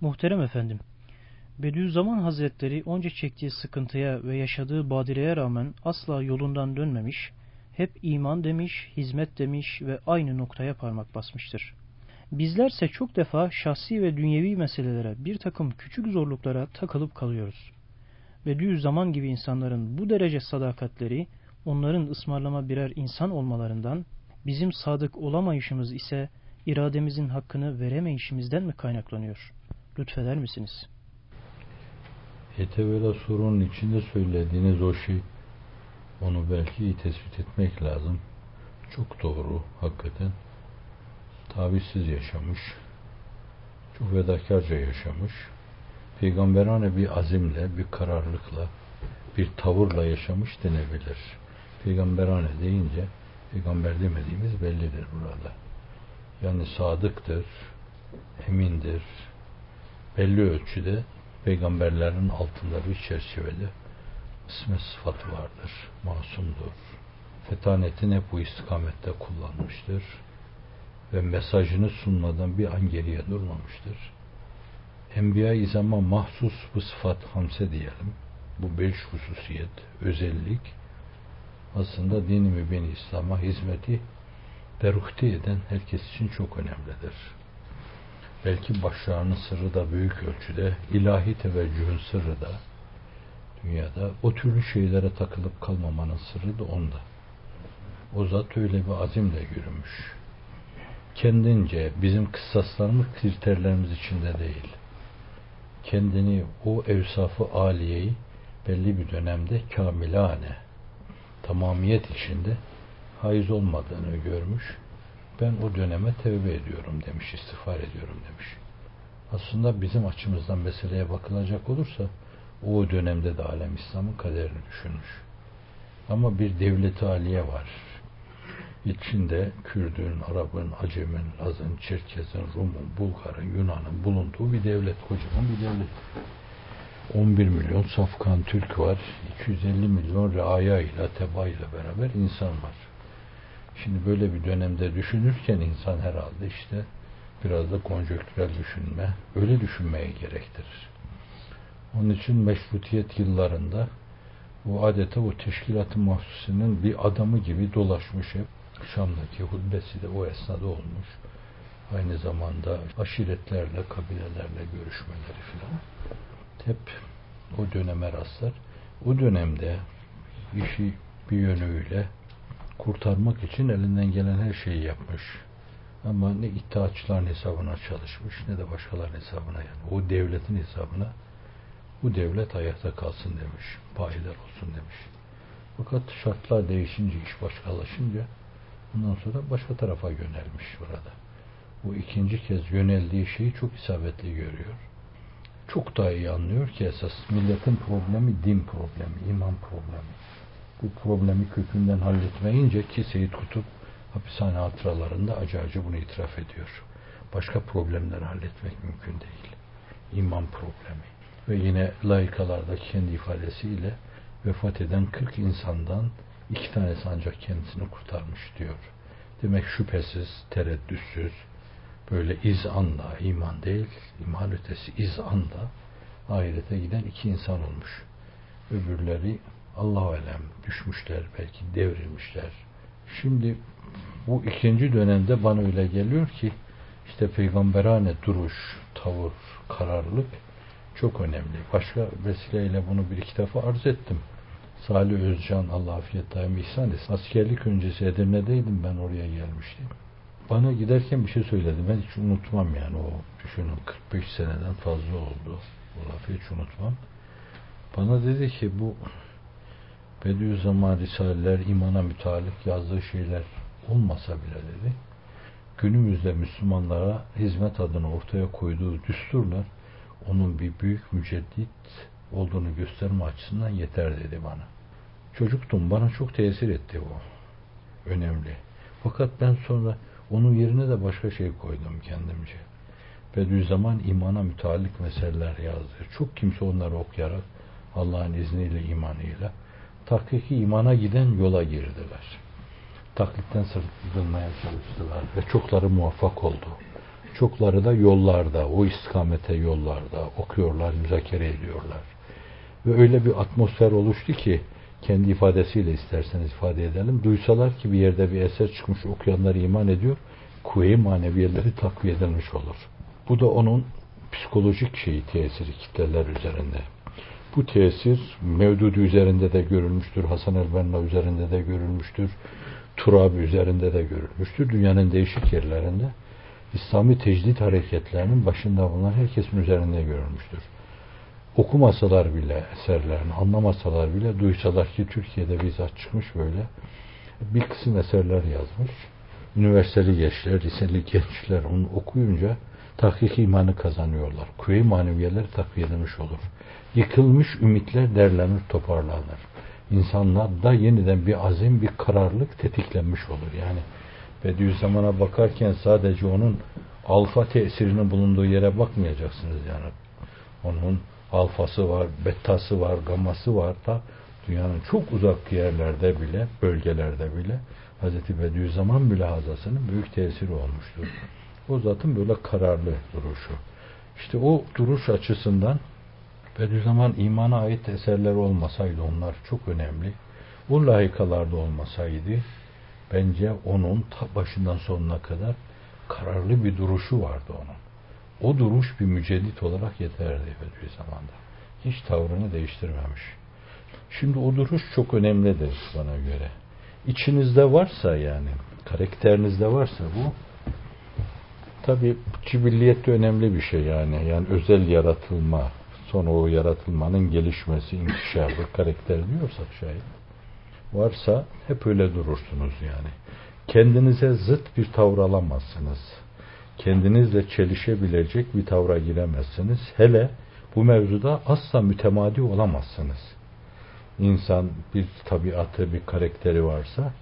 Muhterem efendim, Bediüzzaman Hazretleri onca çektiği sıkıntıya ve yaşadığı badireye rağmen asla yolundan dönmemiş, hep iman demiş, hizmet demiş ve aynı noktaya parmak basmıştır. Bizlerse çok defa şahsi ve dünyevi meselelere bir takım küçük zorluklara takılıp kalıyoruz. Bediüzzaman gibi insanların bu derece sadakatleri, onların ısmarlama birer insan olmalarından, bizim sadık olamayışımız ise irademizin hakkını veremeyişimizden mi kaynaklanıyor? Lütfeder misiniz? Etevela sorunun içinde söylediğiniz o şey onu belki tespit etmek lazım. Çok doğru hakikaten. Tavizsiz yaşamış. Çok fedakarca yaşamış. Peygamberane bir azimle, bir kararlılıkla, bir tavırla yaşamış denebilir. Peygamberane deyince peygamber demediğimiz bellidir burada. Yani sadıktır, emindir, belli ölçüde peygamberlerin altında bir çerçevede isme sıfatı vardır, masumdur. Fetanetini hep bu istikamette kullanmıştır ve mesajını sunmadan bir an geriye durmamıştır. Enbiya-i zaman mahsus bu sıfat hamse diyelim. Bu beş hususiyet, özellik aslında dini mübin İslam'a hizmeti beruhti eden herkes için çok önemlidir. Belki başarının sırrı da büyük ölçüde, ilahi teveccühün sırrı da dünyada o türlü şeylere takılıp kalmamanın sırrı da onda. O zat öyle bir azimle yürümüş. Kendince bizim kıssaslarımız kriterlerimiz içinde değil. Kendini o evsafı aliyeyi belli bir dönemde kamilane, tamamiyet içinde haiz olmadığını görmüş. Ben o döneme tevbe ediyorum demiş, istiğfar ediyorum demiş. Aslında bizim açımızdan meseleye bakılacak olursa o dönemde de alem İslam'ın kaderini düşünmüş. Ama bir devleti aliye var. İçinde Kürdün, Arap'ın, Acem'in, Laz'ın, Çerkez'in, Rum'un, Bulgar'ın, Yunan'ın bulunduğu bir devlet, kocaman bir devlet. 11 milyon safkan Türk var, 250 milyon reaya ile, teba ile beraber insan var. Şimdi böyle bir dönemde düşünürken insan herhalde işte biraz da konjöktürel düşünme, öyle düşünmeye gerektirir. Onun için meşrutiyet yıllarında bu adeta o teşkilat-ı mahsusinin bir adamı gibi dolaşmış hep. Şam'daki hutbesi de o esnada olmuş. Aynı zamanda aşiretlerle, kabilelerle görüşmeleri filan. Hep o döneme rastlar. O dönemde işi bir yönüyle kurtarmak için elinden gelen her şeyi yapmış. Ama ne iddiaçıların hesabına çalışmış ne de başkalarının hesabına yani. O devletin hesabına bu devlet ayakta kalsın demiş. Payidar olsun demiş. Fakat şartlar değişince, iş başkalaşınca ondan sonra başka tarafa yönelmiş burada. Bu ikinci kez yöneldiği şeyi çok isabetli görüyor. Çok daha iyi anlıyor ki esas milletin problemi din problemi, iman problemi. Bu problemi kökünden halletmeyince ki Seyit Kutup hapishane hatıralarında acı acı bunu itiraf ediyor. Başka problemleri halletmek mümkün değil. İman problemi ve yine layıkalarda kendi ifadesiyle vefat eden 40 insandan iki tanesi ancak kendisini kurtarmış diyor. Demek şüphesiz, tereddütsüz, böyle izanla, iman değil, iman ötesi izanla ahirete giden iki insan olmuş. Öbürleri Allah alem düşmüşler, belki devrilmişler. Şimdi bu ikinci dönemde bana öyle geliyor ki işte peygamberane duruş, tavır, kararlılık çok önemli. Başka vesileyle bunu bir iki defa arz ettim. Salih Özcan Allah afiyet daim ihsan etsin. Askerlik öncesi Edirne'deydim ben oraya gelmiştim. Bana giderken bir şey söyledi. Ben hiç unutmam yani o düşünün 45 seneden fazla oldu. O lafı hiç unutmam. Bana dedi ki bu Bediüzzaman Risaleler imana mütalik yazdığı şeyler olmasa bile dedi günümüzde Müslümanlara hizmet adına ortaya koyduğu düsturlar onun bir büyük müceddit olduğunu gösterme açısından yeter dedi bana. Çocuktum bana çok tesir etti o. Önemli. Fakat ben sonra onun yerine de başka şey koydum kendimce. Bediüzzaman imana müteallik meseleler yazdı. Çok kimse onları okuyarak Allah'ın izniyle imanıyla tahkiki imana giden yola girdiler. Taklitten sırtılmaya çalıştılar ve çokları muvaffak oldu. Çokları da yollarda, o istikamete yollarda okuyorlar, müzakere ediyorlar. Ve öyle bir atmosfer oluştu ki kendi ifadesiyle isterseniz ifade edelim. Duysalar ki bir yerde bir eser çıkmış okuyanlar iman ediyor. Kuvve-i maneviyeleri takviye edilmiş olur. Bu da onun psikolojik şeyi tesiri kitleler üzerinde. Bu tesir Mevdudi üzerinde de görülmüştür. Hasan el-Benna üzerinde de görülmüştür. Turabi üzerinde de görülmüştür. Dünyanın değişik yerlerinde İslami tecdit hareketlerinin başında bulunan herkesin üzerinde görülmüştür. Okumasalar bile eserlerini, anlamasalar bile duysalar ki Türkiye'de bizzat çıkmış böyle bir kısım eserler yazmış. Üniversiteli gençler, liseli gençler onu okuyunca tahkik imanı kazanıyorlar. Kuvve-i maneviyeler takviye edilmiş olur. Yıkılmış ümitler derlenir, toparlanır. İnsanlarda yeniden bir azim, bir kararlılık tetiklenmiş olur. Yani Bediüzzaman'a bakarken sadece onun alfa tesirinin bulunduğu yere bakmayacaksınız yani. Onun alfası var, betası var, gaması var da dünyanın çok uzak yerlerde bile, bölgelerde bile Hz. Bediüzzaman mülahazasının büyük tesiri olmuştur. O zatın böyle kararlı duruşu. İşte o duruş açısından Bediüzzaman imana ait eserler olmasaydı onlar çok önemli. Bu layıkalarda olmasaydı bence onun ta başından sonuna kadar kararlı bir duruşu vardı onun. O duruş bir müceddit olarak yeterdi Bediüzzaman'da. Hiç tavrını değiştirmemiş. Şimdi o duruş çok önemlidir bana göre. İçinizde varsa yani, karakterinizde varsa bu tabi cibilliyet de önemli bir şey yani. Yani özel yaratılma, sonra o yaratılmanın gelişmesi, inkişafı, karakter diyorsak şayet varsa hep öyle durursunuz yani. Kendinize zıt bir tavır alamazsınız. Kendinizle çelişebilecek bir tavra giremezsiniz. Hele bu mevzuda asla mütemadi olamazsınız. İnsan bir tabiatı, bir karakteri varsa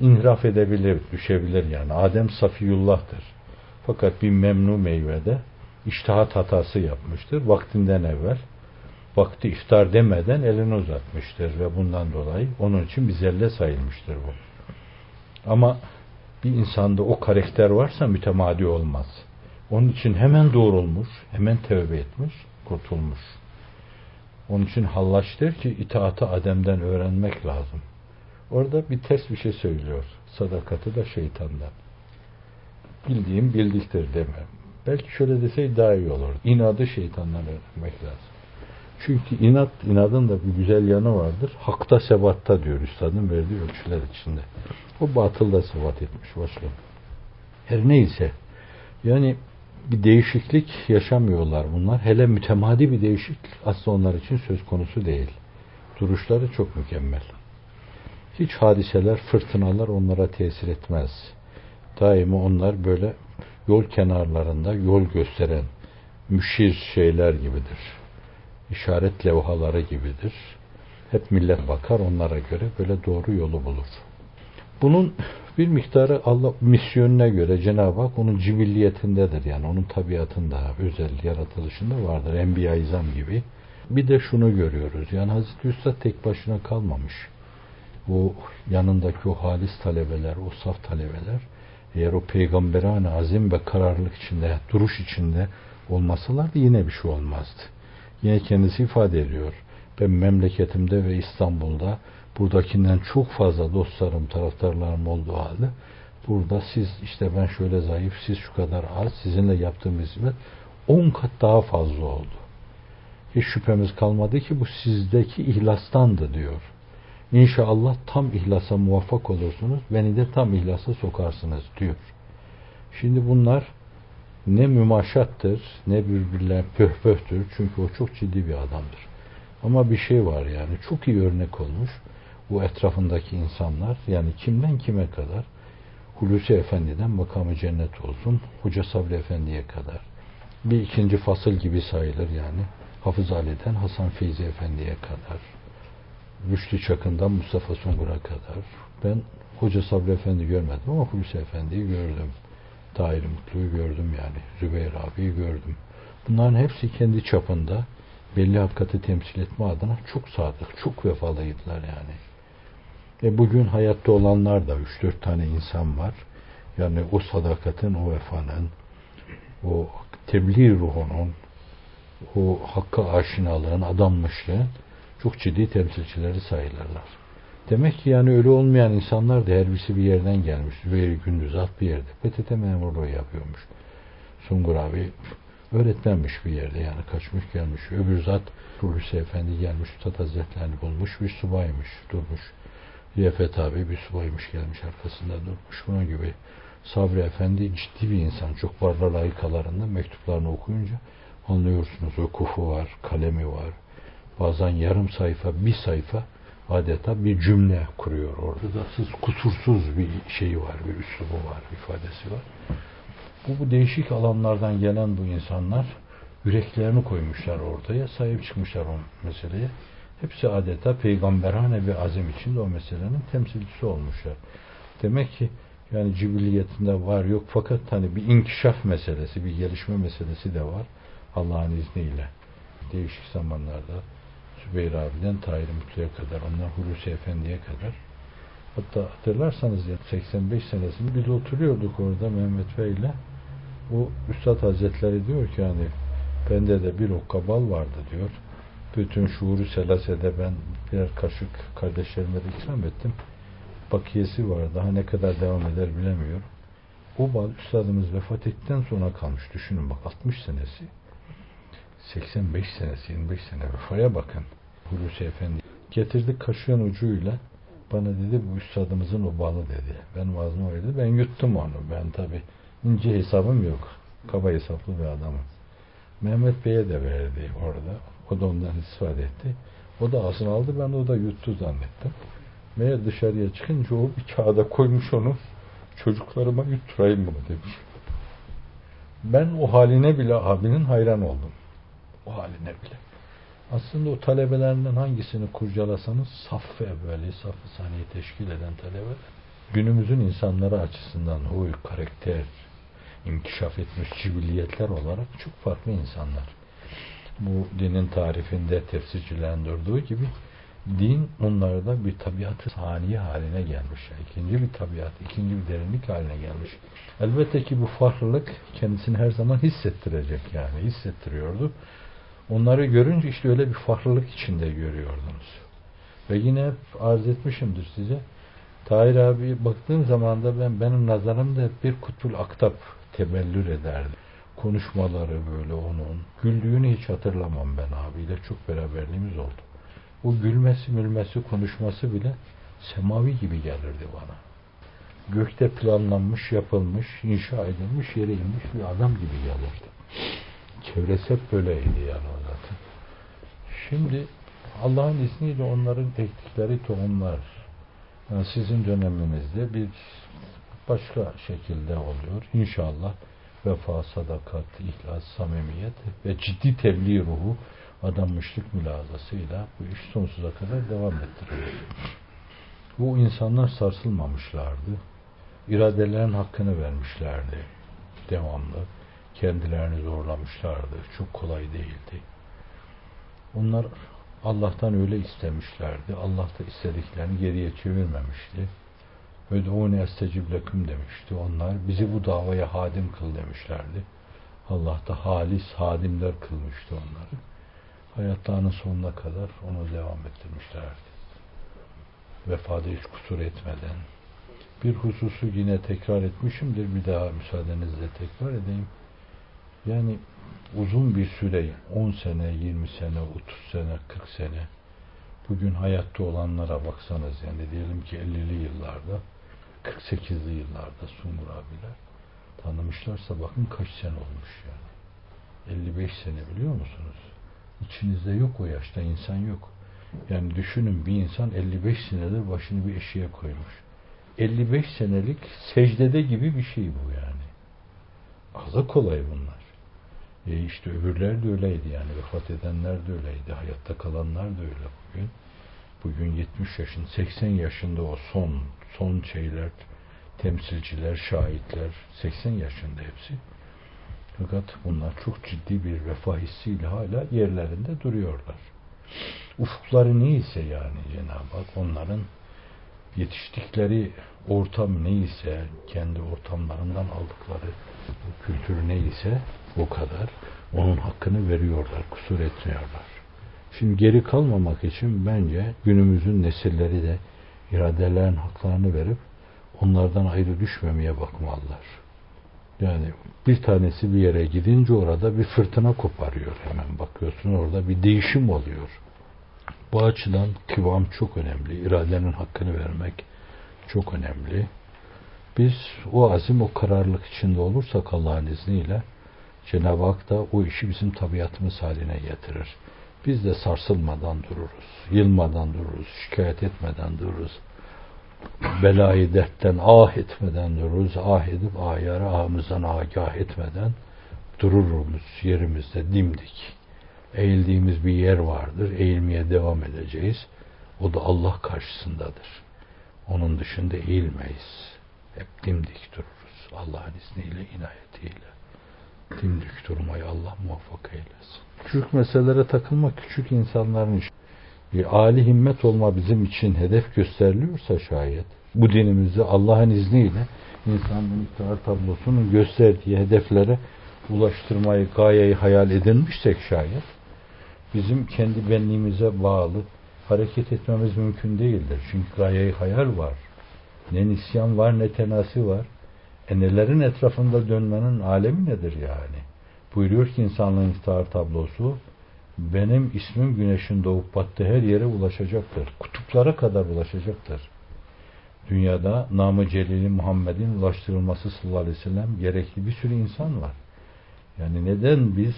inhiraf edebilir, düşebilir yani. Adem Safiyullah'tır. Fakat bir memnu meyvede iştihat hatası yapmıştır vaktinden evvel vakti iftar demeden elini uzatmıştır ve bundan dolayı onun için bir zelle sayılmıştır bu. Ama bir insanda o karakter varsa mütemadi olmaz. Onun için hemen doğrulmuş, hemen tövbe etmiş, kurtulmuş. Onun için Hallaç ki itaatı Adem'den öğrenmek lazım. Orada bir ters bir şey söylüyor. Sadakati da şeytandan. Bildiğim bildiktir deme. Belki şöyle deseydi daha iyi olur. İnadı şeytandan öğrenmek lazım. Çünkü inat, inadın da bir güzel yanı vardır. Hakta sebatta diyor üstadın verdiği ölçüler içinde. O batılda sebat etmiş başka. Her neyse. Yani bir değişiklik yaşamıyorlar bunlar. Hele mütemadi bir değişiklik aslında onlar için söz konusu değil. Duruşları çok mükemmel. Hiç hadiseler, fırtınalar onlara tesir etmez. Daima onlar böyle yol kenarlarında yol gösteren müşir şeyler gibidir işaret levhaları gibidir. Hep millet bakar onlara göre böyle doğru yolu bulur. Bunun bir miktarı Allah misyonuna göre Cenab-ı Hak onun cibilliyetindedir. Yani onun tabiatında, özel yaratılışında vardır. Enbiya izam gibi. Bir de şunu görüyoruz. Yani Hazreti Üstad tek başına kalmamış. O yanındaki o halis talebeler, o saf talebeler eğer o peygamberane azim ve kararlılık içinde, duruş içinde olmasalardı yine bir şey olmazdı. Yine kendisi ifade ediyor. Ben memleketimde ve İstanbul'da buradakinden çok fazla dostlarım, taraftarlarım olduğu halde burada siz işte ben şöyle zayıf, siz şu kadar az, sizinle yaptığım hizmet on kat daha fazla oldu. Hiç şüphemiz kalmadı ki bu sizdeki ihlastandı diyor. İnşallah tam ihlasa muvaffak olursunuz, beni de tam ihlasa sokarsınız diyor. Şimdi bunlar ne mümaşattır ne birbirler pöhpöhtür. Çünkü o çok ciddi bir adamdır. Ama bir şey var yani çok iyi örnek olmuş. Bu etrafındaki insanlar yani kimden kime kadar Hulusi Efendi'den makamı cennet olsun Hoca Sabri Efendi'ye kadar bir ikinci fasıl gibi sayılır yani Hafız Ali'den Hasan Feyzi Efendi'ye kadar Rüştü Çakın'dan Mustafa Sungur'a kadar ben Hoca Sabri Efendi görmedim ama Hulusi Efendi'yi gördüm. Tahir Mutlu'yu gördüm yani. Zübeyir abiyi gördüm. Bunların hepsi kendi çapında belli hakikati temsil etme adına çok sadık, çok vefalıydılar yani. E bugün hayatta olanlar da 3-4 tane insan var. Yani o sadakatin, o vefanın, o tebliğ ruhunun, o hakka aşinalığın, adanmışlığın çok ciddi temsilcileri sayılırlar. Demek ki yani öyle olmayan insanlar da her birisi bir yerden gelmiş. Zübeyir Gündüzat bir yerde. PTT memurluğu yapıyormuş. Sungur abi öğretmenmiş bir yerde yani kaçmış gelmiş. Öbür zat Hulusi Efendi gelmiş Üstad Hazretlerini bulmuş bir subaymış durmuş. Riyafet abi bir subaymış gelmiş arkasında durmuş. Bunun gibi Sabri Efendi ciddi bir insan. Çok varlar layıkalarında mektuplarını okuyunca anlıyorsunuz. Okufu var, kalemi var. Bazen yarım sayfa, bir sayfa adeta bir cümle kuruyor orada da siz kusursuz bir şeyi var, bir üslubu var, ifadesi var. Bu, bu değişik alanlardan gelen bu insanlar yüreklerini koymuşlar ortaya, sahip çıkmışlar o meseleye. Hepsi adeta peygamberane bir azim içinde o meselenin temsilcisi olmuşlar. Demek ki yani cibiliyetinde var yok fakat hani bir inkişaf meselesi, bir gelişme meselesi de var Allah'ın izniyle. Değişik zamanlarda Zübeyir abiden Tahir Mutlu'ya kadar, ondan Hulusi Efendi'ye kadar. Hatta hatırlarsanız ya 85 senesinde biz oturuyorduk orada Mehmet Bey ile. Bu Üstad Hazretleri diyor ki yani bende de bir okka bal vardı diyor. Bütün şuuru selasede ben birer kaşık kardeşlerime de ikram ettim. Bakiyesi var. Daha ne kadar devam eder bilemiyorum. O bal üstadımız vefat ettikten sonra kalmış. Düşünün bak 60 senesi. 85 senesi, 25 sene vefaya bakın. Hulusi Efendi getirdi kaşığın ucuyla bana dedi bu üstadımızın o balı dedi. Ben vazma öyle Ben yuttum onu. Ben tabi ince hesabım yok. Kaba hesaplı bir adamım. Mehmet Bey'e de verdi orada. O da ondan istifade etti. O da asını aldı. Ben o da yuttu zannettim. Meğer dışarıya çıkınca o bir kağıda koymuş onu. Çocuklarıma yutturayım bunu demiş. Ben o haline bile abinin hayran oldum. O haline bile. Aslında o talebelerinden hangisini kurcalasanız saf evveli, saf saniye teşkil eden talebeler günümüzün insanları açısından huy, karakter, inkişaf etmiş cibilliyetler olarak çok farklı insanlar. Bu dinin tarifinde tefsircilendirdiği gibi din onlarda bir tabiatı saniye haline gelmiş. İkinci bir tabiat, ikinci bir derinlik haline gelmiş. Elbette ki bu farklılık kendisini her zaman hissettirecek yani hissettiriyordu. Onları görünce işte öyle bir farklılık içinde görüyordunuz. Ve yine hep arz etmişimdir size. Tahir abi baktığım zaman da ben benim nazarımda bir kutbul aktap tebellür ederdi. Konuşmaları böyle onun. Güldüğünü hiç hatırlamam ben abiyle. Çok beraberliğimiz oldu. O gülmesi, mülmesi, konuşması bile semavi gibi gelirdi bana. Gökte planlanmış, yapılmış, inşa edilmiş, yere inmiş bir adam gibi gelirdi. Çevresi hep böyleydi yani o zaten. Şimdi Allah'ın izniyle onların ektikleri tohumlar yani sizin döneminizde bir başka şekilde oluyor. İnşallah vefa, sadakat, ihlas, samimiyet ve ciddi tebliğ ruhu adanmışlık mülazasıyla bu iş sonsuza kadar devam ettiriyor. Bu insanlar sarsılmamışlardı. İradelerin hakkını vermişlerdi. Devamlı kendilerini zorlamışlardı. Çok kolay değildi. Onlar Allah'tan öyle istemişlerdi. Allah da istediklerini geriye çevirmemişti. Ödûne estecib leküm demişti. Onlar bizi bu davaya hadim kıl demişlerdi. Allah da halis hadimler kılmıştı onları. Hayatlarının sonuna kadar onu devam ettirmişlerdi. Vefada hiç kusur etmeden. Bir hususu yine tekrar etmişimdir. Bir daha müsaadenizle tekrar edeyim. Yani uzun bir süre 10 sene, 20 sene, 30 sene, 40 sene bugün hayatta olanlara baksanız yani diyelim ki 50'li yıllarda 48'li yıllarda Sungur abiler tanımışlarsa bakın kaç sene olmuş yani. 55 sene biliyor musunuz? İçinizde yok o yaşta insan yok. Yani düşünün bir insan 55 senedir başını bir eşiğe koymuş. 55 senelik secdede gibi bir şey bu yani. Azı kolay bunlar. E işte öbürler de öyleydi yani. Vefat edenler de öyleydi. Hayatta kalanlar da öyle bugün. Bugün 70 yaşın, 80 yaşında o son, son şeyler, temsilciler, şahitler, 80 yaşında hepsi. Fakat bunlar çok ciddi bir vefa hissiyle hala yerlerinde duruyorlar. Ufukları neyse yani Cenab-ı Hak onların yetiştikleri ortam neyse, kendi ortamlarından aldıkları kültür neyse o kadar onun hakkını veriyorlar, kusur etmiyorlar. Şimdi geri kalmamak için bence günümüzün nesilleri de iradelerin haklarını verip onlardan ayrı düşmemeye bakmalılar. Yani bir tanesi bir yere gidince orada bir fırtına koparıyor hemen bakıyorsun orada bir değişim oluyor. Bu açıdan kıvam çok önemli. İradenin hakkını vermek çok önemli. Biz o azim, o kararlılık içinde olursak Allah'ın izniyle Cenab-ı Hak da o işi bizim tabiatımız haline getirir. Biz de sarsılmadan dururuz, yılmadan dururuz, şikayet etmeden dururuz. Belayı dertten ah etmeden dururuz, ah edip ayarı ahımızdan agah etmeden dururuz yerimizde dimdik. Eğildiğimiz bir yer vardır, eğilmeye devam edeceğiz. O da Allah karşısındadır. Onun dışında eğilmeyiz. Hep dimdik dururuz. Allah'ın izniyle, inayetiyle. Dimdik durmayı Allah muvaffak eylesin. Küçük meselelere takılmak küçük insanların işi. Bir âli himmet olma bizim için hedef gösteriliyorsa şayet, bu dinimizi Allah'ın izniyle insanın iktidar tablosunun gösterdiği hedeflere ulaştırmayı, gayeyi hayal edinmişsek şayet, bizim kendi benliğimize bağlı hareket etmemiz mümkün değildir. Çünkü gayeyi hayal var. Ne nisyan var ne tenasi var. E nelerin etrafında dönmenin alemi nedir yani? Buyuruyor ki insanlığın iftihar tablosu benim ismim güneşin doğup battığı her yere ulaşacaktır. Kutuplara kadar ulaşacaktır. Dünyada namı celili Muhammed'in ulaştırılması sallallahu aleyhi ve sellem gerekli bir sürü insan var. Yani neden biz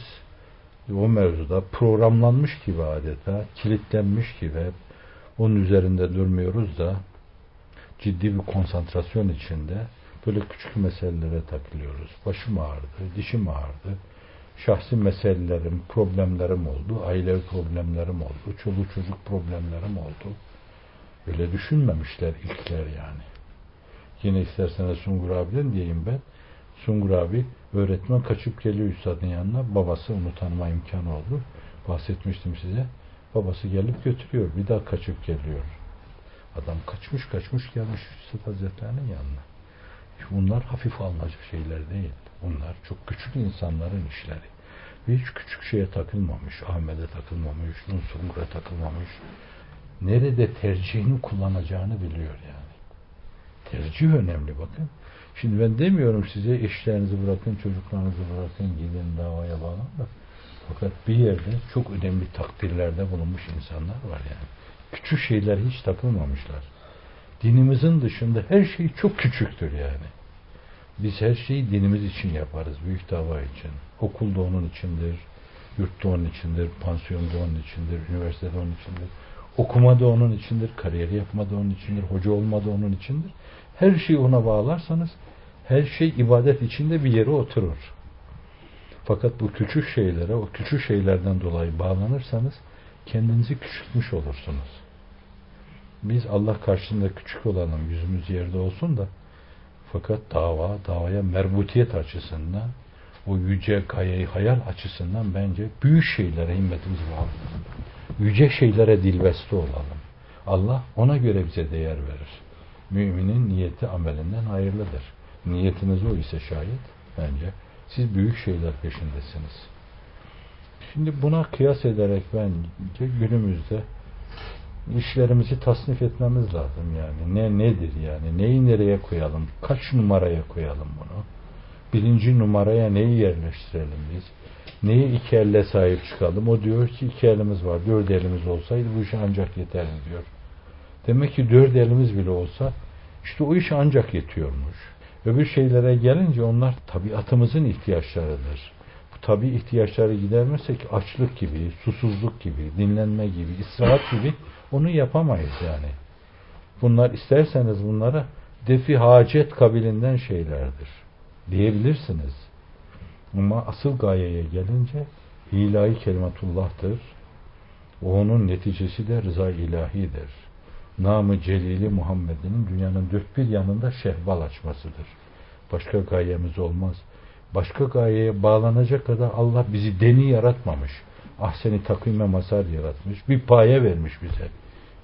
o mevzuda programlanmış gibi adeta, kilitlenmiş gibi hep onun üzerinde durmuyoruz da ciddi bir konsantrasyon içinde böyle küçük meselelere takılıyoruz. Başım ağrıdı, dişim ağrıdı, şahsi meselelerim, problemlerim oldu, aile problemlerim oldu, çoluk çocuk problemlerim oldu. Öyle düşünmemişler ilkler yani. Yine isterseniz Sungur abiden diyeyim ben. Sungur abi öğretmen kaçıp geliyor üstadın yanına. Babası onu tanıma imkanı oldu. Bahsetmiştim size. Babası gelip götürüyor. Bir daha kaçıp geliyor. Adam kaçmış kaçmış gelmiş Üstad Hazretlerinin yanına. Bunlar hafif alınacak şeyler değil. Bunlar çok küçük insanların işleri. Hiç küçük şeye takılmamış. Ahmet'e takılmamış. Nusungur'a takılmamış. Nerede tercihini kullanacağını biliyor yani. Tercih önemli bakın. Şimdi ben demiyorum size eşlerinizi bırakın, çocuklarınızı bırakın, gidin davaya bağlan da. Fakat bir yerde çok önemli takdirlerde bulunmuş insanlar var yani. Küçük şeyler hiç takılmamışlar. Dinimizin dışında her şey çok küçüktür yani. Biz her şeyi dinimiz için yaparız, büyük dava için. Okulda onun içindir, yurtta onun içindir, pansiyonda onun içindir, üniversitede onun içindir. Okuma da onun içindir, kariyer yapma da onun içindir, hoca olma da onun içindir. Her şeyi ona bağlarsanız her şey ibadet içinde bir yere oturur. Fakat bu küçük şeylere, o küçük şeylerden dolayı bağlanırsanız kendinizi küçültmüş olursunuz. Biz Allah karşısında küçük olalım, yüzümüz yerde olsun da fakat dava, davaya merbutiyet açısından o yüce gayeyi hayal açısından bence büyük şeylere himmetimiz bağlı. Yüce şeylere dilbeste olalım. Allah ona göre bize değer verir. Müminin niyeti amelinden hayırlıdır. Niyetiniz o ise şayet bence siz büyük şeyler peşindesiniz. Şimdi buna kıyas ederek bence günümüzde işlerimizi tasnif etmemiz lazım yani. Ne nedir yani? Neyi nereye koyalım? Kaç numaraya koyalım bunu? Birinci numaraya neyi yerleştirelim biz? Neyi iki elle sahip çıkalım? O diyor ki iki elimiz var. Dört elimiz olsaydı bu iş ancak yeterli diyor. Demek ki dört elimiz bile olsa işte o iş ancak yetiyormuş. Öbür şeylere gelince onlar tabiatımızın ihtiyaçlarıdır. Bu tabi ihtiyaçları gidermezsek açlık gibi, susuzluk gibi, dinlenme gibi, istirahat gibi onu yapamayız yani. Bunlar isterseniz bunlara defi hacet kabilinden şeylerdir. Diyebilirsiniz. Ama asıl gayeye gelince ilahi kelimatullah'tır. O onun neticesi de rıza ilahidir. Namı Celili Muhammed'in dünyanın dört bir yanında şehval açmasıdır. Başka gayemiz olmaz. Başka gayeye bağlanacak kadar Allah bizi deni yaratmamış. Ah seni takvime masar yaratmış. Bir paye vermiş bize.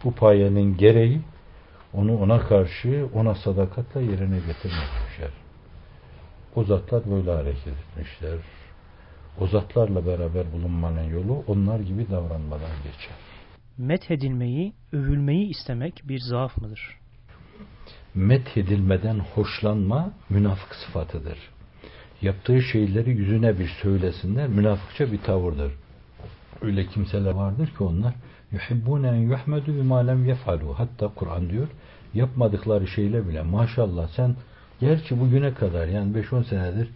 Bu payenin gereği Onu ona karşı ona sadakatle yerine getirmek düşer. O zatlar böyle hareket etmişler. O zatlarla beraber bulunmanın yolu onlar gibi davranmadan geçer. Methedilmeyi, övülmeyi istemek bir zaaf mıdır? Methedilmeden hoşlanma münafık sıfatıdır. Yaptığı şeyleri yüzüne bir söylesinler münafıkça bir tavırdır. Öyle kimseler vardır ki onlar yuhibbune en yuhmedu bima lem yefalu. Hatta Kur'an diyor yapmadıkları şeyle bile maşallah sen gerçi bugüne kadar yani 5-10 senedir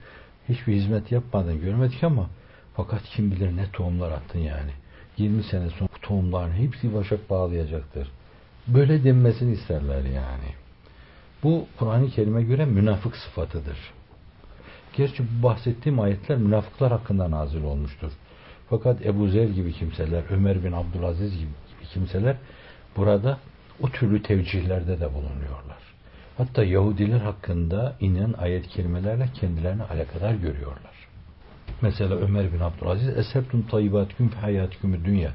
hiçbir hizmet yapmadın görmedik ama fakat kim bilir ne tohumlar attın yani. 20 sene sonra tohumların hepsi başak bağlayacaktır. Böyle denmesini isterler yani. Bu Kur'an-ı Kerim'e göre münafık sıfatıdır. Gerçi bu bahsettiğim ayetler münafıklar hakkında nazil olmuştur. Fakat Ebu Zer gibi kimseler, Ömer bin Abdülaziz gibi kimseler burada o türlü tevcihlerde de bulunuyorlar. Hatta Yahudiler hakkında inen ayet kelimelerle kendilerini alakadar görüyorlar. Mesela Ömer bin Abdülaziz Esebtum tayyibatüküm fi hayatüküm dünya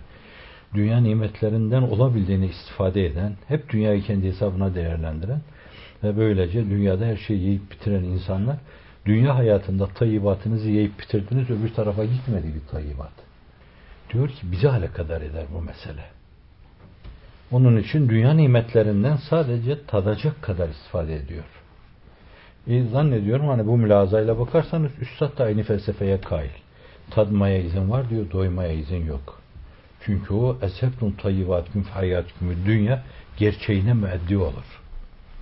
Dünya nimetlerinden olabildiğini istifade eden, hep dünyayı kendi hesabına değerlendiren ve böylece dünyada her şeyi yiyip bitiren insanlar dünya hayatında tayyibatınızı yiyip bitirdiniz öbür tarafa gitmedi bir tayyibat. Diyor ki bizi alakadar eder bu mesele. Onun için dünya nimetlerinden sadece tadacak kadar istifade ediyor. E, zannediyorum hani bu mülazayla bakarsanız Üstad da aynı felsefeye kail. Tadmaya izin var diyor, doymaya izin yok. Çünkü o esefnun tayyivat gün hayatükümü dünya gerçeğine müeddi olur.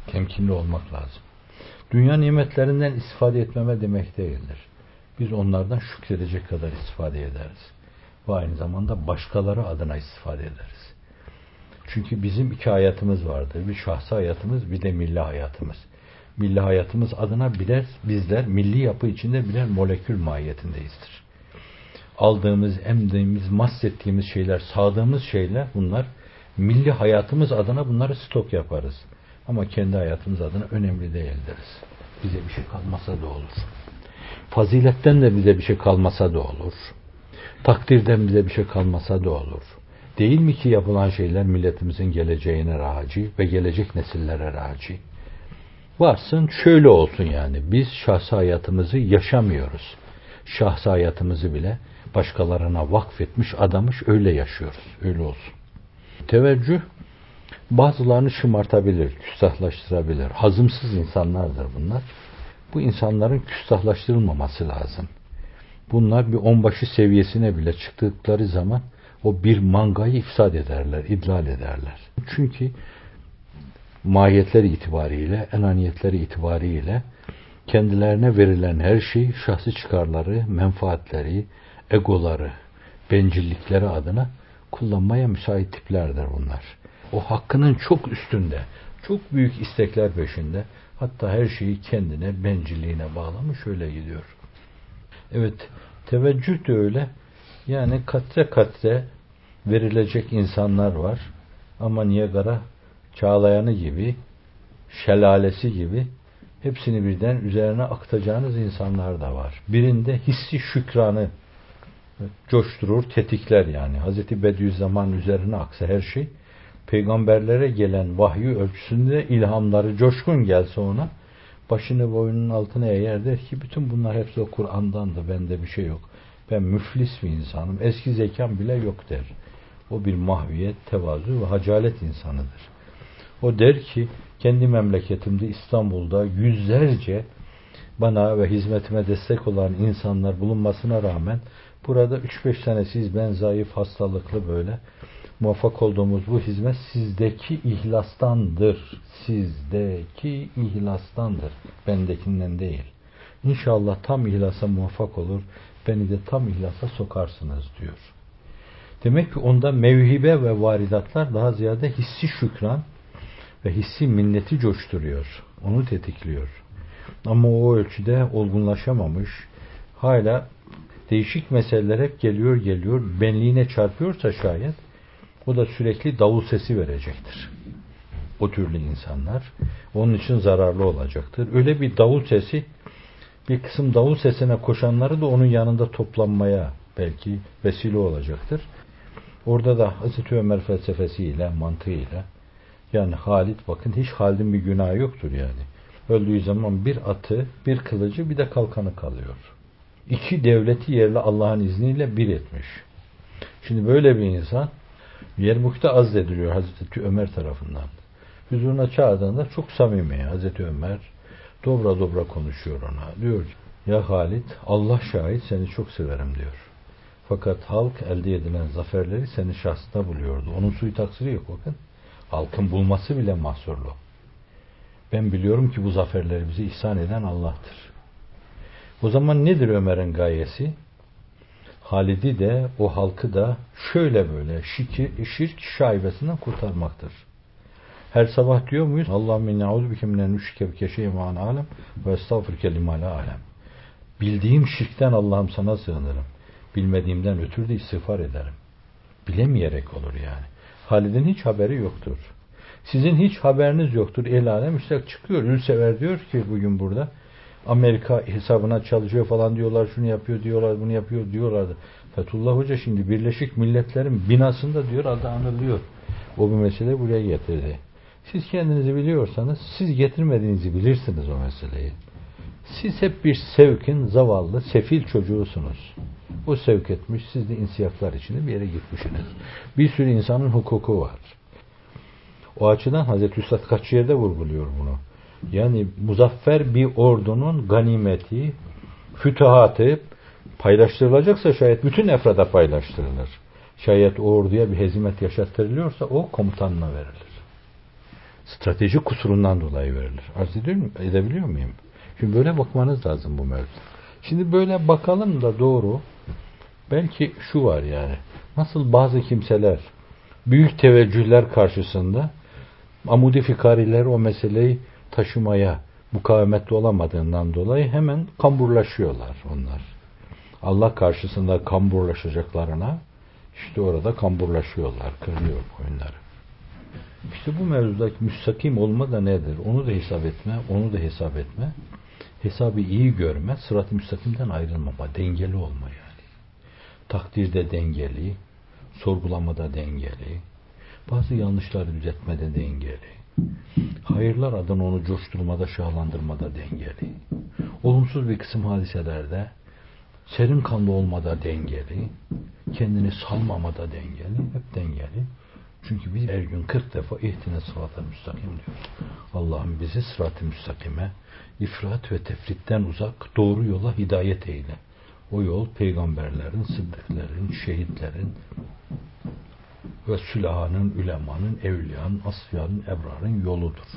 Temkinli olmak lazım. Dünya nimetlerinden istifade etmeme demek değildir. Biz onlardan şükredecek kadar istifade ederiz. Ve aynı zamanda başkaları adına istifade ederiz. Çünkü bizim iki hayatımız vardır. Bir şahsi hayatımız, bir de milli hayatımız. Milli hayatımız adına birer, bizler milli yapı içinde birer molekül mahiyetindeyizdir. Aldığımız, emdiğimiz, mahsettiğimiz şeyler, sağdığımız şeyler bunlar milli hayatımız adına bunları stok yaparız. Ama kendi hayatımız adına önemli değildiriz. Bize bir şey kalmasa da olur. Faziletten de bize bir şey kalmasa da olur. Takdirden bize bir şey kalmasa da olur. Değil mi ki yapılan şeyler milletimizin geleceğine raci ve gelecek nesillere raci? Varsın şöyle olsun yani. Biz şahsi hayatımızı yaşamıyoruz. Şahsi hayatımızı bile başkalarına vakfetmiş adamış öyle yaşıyoruz. Öyle olsun. Teveccüh bazılarını şımartabilir, küstahlaştırabilir. Hazımsız insanlardır bunlar. Bu insanların küstahlaştırılmaması lazım. Bunlar bir onbaşı seviyesine bile çıktıkları zaman o bir mangayı ifsad ederler, idlal ederler. Çünkü mahiyetleri itibariyle, enaniyetleri itibariyle kendilerine verilen her şey şahsi çıkarları, menfaatleri, egoları, bencillikleri adına kullanmaya müsait tiplerdir bunlar. O hakkının çok üstünde, çok büyük istekler peşinde, hatta her şeyi kendine, bencilliğine bağlamış öyle gidiyor. Evet, teveccüh de öyle. Yani katre katre verilecek insanlar var. Ama Niagara çağlayanı gibi, şelalesi gibi hepsini birden üzerine aktacağınız insanlar da var. Birinde hissi şükranı coşturur, tetikler yani. Hazreti Bediüzzaman üzerine aksa her şey. Peygamberlere gelen vahyi ölçüsünde ilhamları coşkun gelse ona başını boynunun altına eğer der ki bütün bunlar hepsi o Kur'an'dandı bende bir şey yok. Ben müflis bir insanım. Eski zekam bile yok der. O bir mahviyet, tevazu ve hacalet insanıdır. O der ki kendi memleketimde İstanbul'da yüzlerce bana ve hizmetime destek olan insanlar bulunmasına rağmen burada 3-5 tanesiz ben zayıf, hastalıklı böyle muvaffak olduğumuz bu hizmet sizdeki ihlastandır. Sizdeki ihlastandır. Bendekinden değil. İnşallah tam ihlasa muvaffak olur. Beni de tam ihlasa sokarsınız diyor. Demek ki onda mevhibe ve varidatlar daha ziyade hissi şükran ve hissi minneti coşturuyor. Onu tetikliyor. Ama o ölçüde olgunlaşamamış, hala değişik meseleler hep geliyor geliyor, benliğine çarpıyorsa şayet, o da sürekli davul sesi verecektir. O türlü insanlar. Onun için zararlı olacaktır. Öyle bir davul sesi, bir kısım davul sesine koşanları da onun yanında toplanmaya belki vesile olacaktır. Orada da Hazreti Ömer felsefesiyle, mantığıyla Yani Halit bakın hiç Halid'in bir günahı yoktur yani. Öldüğü zaman bir atı, bir kılıcı, bir de kalkanı kalıyor. İki devleti yerle Allah'ın izniyle bir etmiş. Şimdi böyle bir insan Yermuk'ta azlediliyor Hazreti Ömer tarafından. Huzuruna çağırdığında çok samimi Hazreti Ömer dobra dobra konuşuyor ona. Diyor ya Halit Allah şahit seni çok severim diyor. Fakat halk elde edilen zaferleri senin şahsında buluyordu. Onun suyu taksiri yok bakın. Halkın bulması bile mahsurlu. Ben biliyorum ki bu zaferleri bize ihsan eden Allah'tır. O zaman nedir Ömer'in gayesi? Halid'i de o halkı da şöyle böyle şirk, şirk şaibesinden kurtarmaktır. Her sabah diyor muyuz? Allahümme inne auzu bike minen nüşrike bike şeyman alem ve estağfirke limala alem. Bildiğim şirkten Allah'ım sana sığınırım. Bilmediğimden ötürü de istiğfar ederim. Bilemeyerek olur yani. Halid'in hiç haberi yoktur. Sizin hiç haberiniz yoktur. El alem işte çıkıyor. Ülsever diyor ki bugün burada Amerika hesabına çalışıyor falan diyorlar. Şunu yapıyor diyorlar. Bunu yapıyor diyorlardı. Fethullah Hoca şimdi Birleşik Milletler'in binasında diyor adı anılıyor. O bir mesele buraya getirdi. Siz kendinizi biliyorsanız siz getirmediğinizi bilirsiniz o meseleyi. Siz hep bir sevkin zavallı, sefil çocuğusunuz. O sevk etmiş, siz de insiyaklar içinde bir yere gitmişsiniz. Bir sürü insanın hukuku var. O açıdan Hazreti Üstad kaç yerde vurguluyor bunu. Yani muzaffer bir ordunun ganimeti, fütuhatı paylaştırılacaksa şayet bütün efrada paylaştırılır. Şayet o orduya bir hezimet yaşattırılıyorsa o komutanına verilir. Strateji kusurundan dolayı verilir. Arz? Edebiliyor muyum? Şimdi böyle bakmanız lazım bu mevzu. Şimdi böyle bakalım da doğru. Belki şu var yani. Nasıl bazı kimseler büyük teveccühler karşısında amudi fikariler o meseleyi taşımaya mukavemetli olamadığından dolayı hemen kamburlaşıyorlar onlar. Allah karşısında kamburlaşacaklarına işte orada kamburlaşıyorlar, kırıyor boyunları. İşte bu mevzudaki müstakim olma da nedir? Onu da hesap etme, onu da hesap etme. Hesabı iyi görme, sırat-ı müstakimden ayrılmama, dengeli olma yani. Takdirde dengeli, sorgulamada dengeli, bazı yanlışları düzeltmede dengeli, hayırlar adına onu coşturmada, şahlandırmada dengeli, olumsuz bir kısım hadiselerde serin kanlı olmada dengeli, kendini salmamada dengeli, hep dengeli. Çünkü biz her gün 40 defa ihtine sırat-ı müstakim diyoruz. Allah'ım bizi sırat-ı müstakime, ifrat ve tefritten uzak, doğru yola hidayet eyle. O yol peygamberlerin, sıddıkların, şehitlerin ve sülahanın, ülemanın, evliyanın, asfiyanın, ebrarın yoludur.